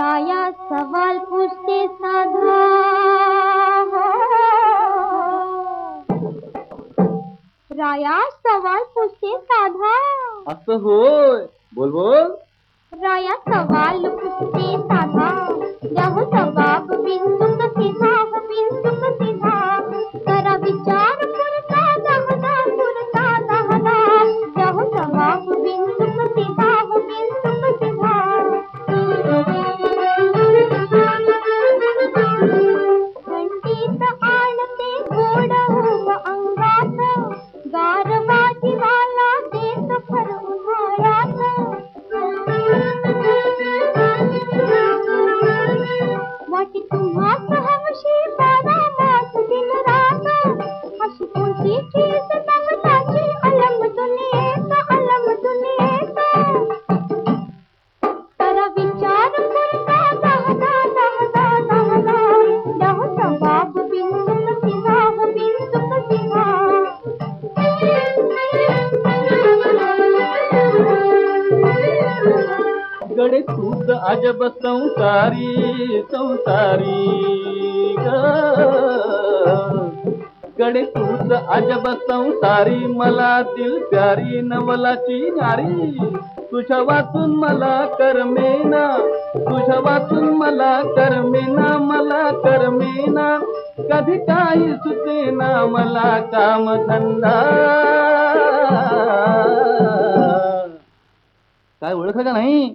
सवाल पूछते साधा राया सवाल पूछते साधा असं होय बोल बोल। राया सवाल पूछते साधा द्याहो जवाब बिंदु सीधा गडे तूच अजब संसारी संसारी ग. गडे तूच अजब संसारी मला दिल प्यारी नवलाची नारी. तुझ्या वाचून मला करमेना तुझ्या वाचून मला करमेना मला करमेना कधी काही सुचेना मला काम धंदा. काय ओळखलं का नाही?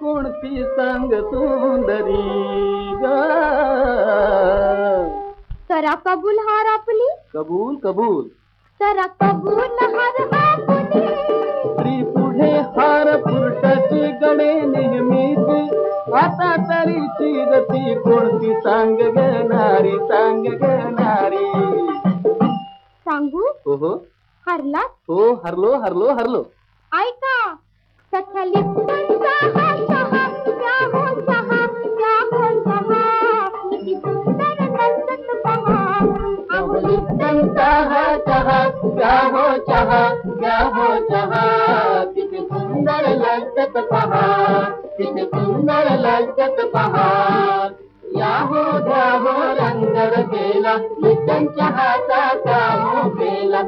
कोणती सांग सुंदरी करा कबूल हार आपली कबूल कबूल। करा कबूल हार स्त्री पुढे हार पुरुषाची गणे नेहमीच आता तरी चीज़ ती कोणती सांग घेणारी सांग घेणारी सांगू? हो हो हरला हो हरलो हरलो हरलो। ऐका सख्या लिप्टनचा चहा चहा क्या हो चहा, क्या हो चहा। किती सुंदर लज्जत पहा, किती सुंदर लज्जत पहाड़ या हो द्या हो, रंग गेला लिप्टन चहाचा का हो गेला